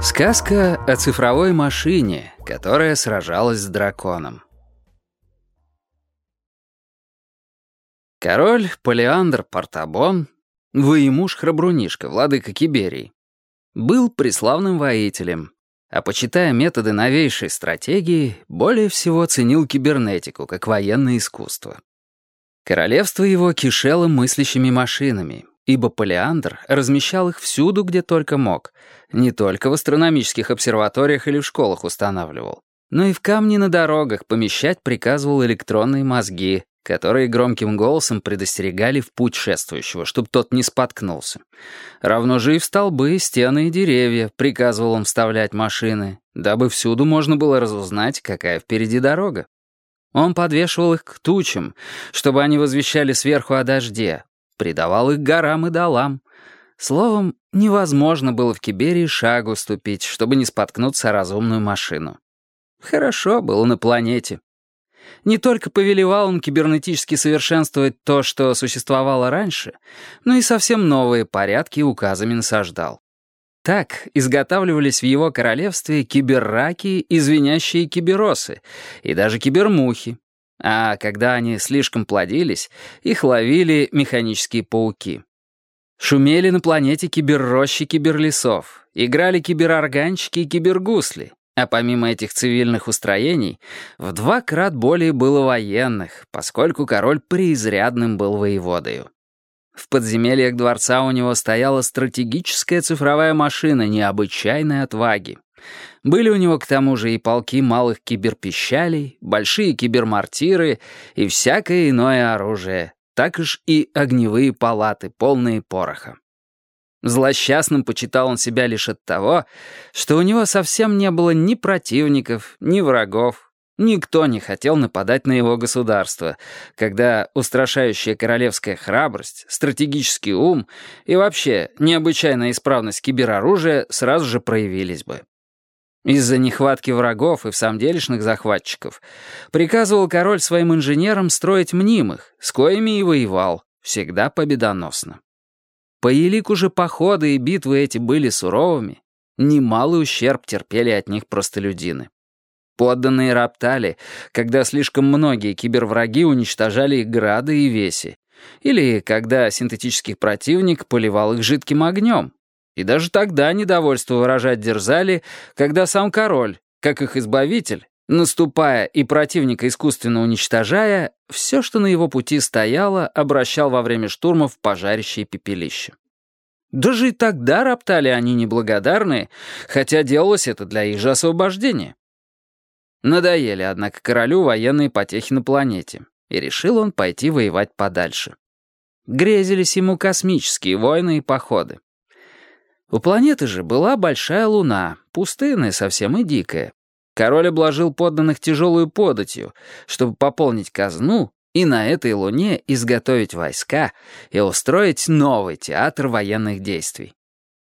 Сказка о цифровой машине, которая сражалась с драконом. Король Полиандр Портабон, воемуж-храбрунишка, владыка Киберии, был преславным воителем, а почитая методы новейшей стратегии, более всего ценил кибернетику как военное искусство. Королевство его кишело мыслящими машинами, ибо Полиандр размещал их всюду, где только мог, не только в астрономических обсерваториях или в школах устанавливал, но и в камни на дорогах помещать приказывал электронные мозги, которые громким голосом предостерегали в путь шествующего, чтобы тот не споткнулся. Равно же и в столбы, стены и деревья приказывал он вставлять машины, дабы всюду можно было разузнать, какая впереди дорога. Он подвешивал их к тучам, чтобы они возвещали сверху о дожде, придавал их горам и долам. Словом, невозможно было в Киберии шагу ступить, чтобы не споткнуться о разумную машину. Хорошо было на планете. Не только повелевал он кибернетически совершенствовать то, что существовало раньше, но и совсем новые порядки указами насаждал. Так изготавливались в его королевстве киберраки и звенящие киберосы, и даже кибермухи, а когда они слишком плодились, их ловили механические пауки. Шумели на планете киберрощи киберлесов, играли киберорганчики и кибергусли, а помимо этих цивильных устроений, в два крат более было военных, поскольку король преизрядным был воеводою. В подземельях дворца у него стояла стратегическая цифровая машина необычайной отваги. Были у него к тому же и полки малых киберпищалей, большие кибермортиры и всякое иное оружие, так уж и огневые палаты, полные пороха. Злосчастным почитал он себя лишь от того, что у него совсем не было ни противников, ни врагов, Никто не хотел нападать на его государство, когда устрашающая королевская храбрость, стратегический ум и вообще необычайная исправность кибероружия сразу же проявились бы. Из-за нехватки врагов и всамделишных захватчиков приказывал король своим инженерам строить мнимых, с коими и воевал, всегда победоносно. По елику же походы и битвы эти были суровыми, немалый ущерб терпели от них простолюдины. Подданные роптали, когда слишком многие кибервраги уничтожали их грады и веси, или когда синтетический противник поливал их жидким огнем. И даже тогда недовольство выражать дерзали, когда сам король, как их избавитель, наступая и противника искусственно уничтожая, все, что на его пути стояло, обращал во время штурмов и пепелище. Даже и тогда роптали они неблагодарные, хотя делалось это для их же освобождения. Надоели, однако, королю военные потехи на планете, и решил он пойти воевать подальше. Грезились ему космические войны и походы. У планеты же была большая луна, пустынная совсем и дикая. Король обложил подданных тяжелую податью, чтобы пополнить казну и на этой луне изготовить войска и устроить новый театр военных действий.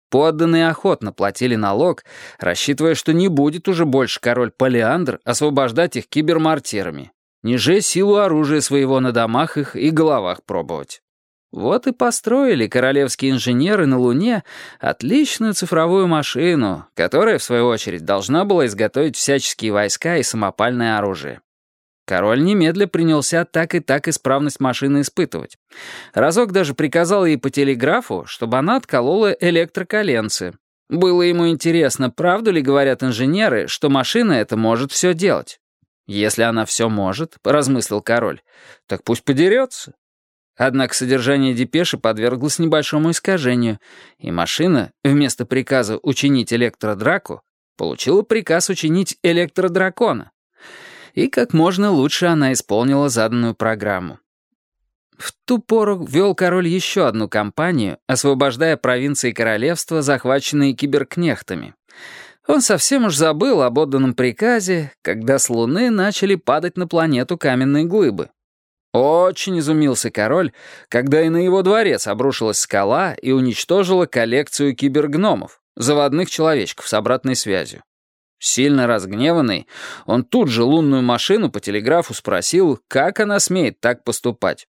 Подданные охотно платили налог, рассчитывая, что не будет уже больше король Полиандр освобождать их кибермартирами, ниже силу оружия своего на домах их и головах пробовать. Вот и построили королевские инженеры на Луне отличную цифровую машину, которая, в свою очередь, должна была изготовить всяческие войска и самопальное оружие. Король немедля принялся так и так исправность машины испытывать. Разок даже приказал ей по телеграфу, чтобы она отколола электроколенцы. Было ему интересно, правду ли говорят инженеры, что машина эта может все делать. Если она все может, размыслил король, так пусть подерется. Однако содержание депеши подверглось небольшому искажению, и машина, вместо приказа учинить электродраку, получила приказ учинить электродракона и как можно лучше она исполнила заданную программу. В ту пору вел король еще одну кампанию, освобождая провинции королевства, захваченные киберкнехтами. Он совсем уж забыл об отданном приказе, когда с Луны начали падать на планету каменные глыбы. Очень изумился король, когда и на его дворец обрушилась скала и уничтожила коллекцию кибергномов, заводных человечков с обратной связью. Сильно разгневанный, он тут же лунную машину по телеграфу спросил, как она смеет так поступать.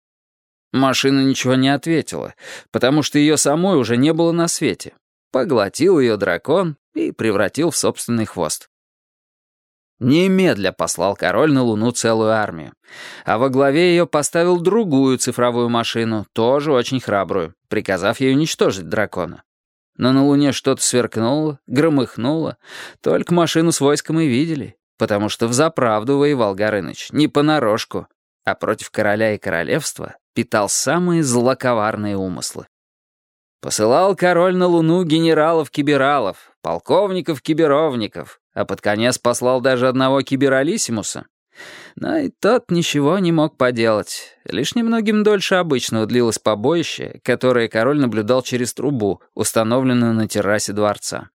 Машина ничего не ответила, потому что ее самой уже не было на свете. Поглотил ее дракон и превратил в собственный хвост. Немедля послал король на Луну целую армию, а во главе ее поставил другую цифровую машину, тоже очень храбрую, приказав ей уничтожить дракона. Но на Луне что-то сверкнуло, громыхнуло, только машину с войском и видели, потому что взаправду воевал Горыныч, не понарошку, а против короля и королевства питал самые злоковарные умыслы. Посылал король на Луну генералов-кибералов, полковников-киберовников, а под конец послал даже одного кибералиссимуса. Но и тот ничего не мог поделать. Лишь немногим дольше обычного длилось побоище, которое король наблюдал через трубу, установленную на террасе дворца.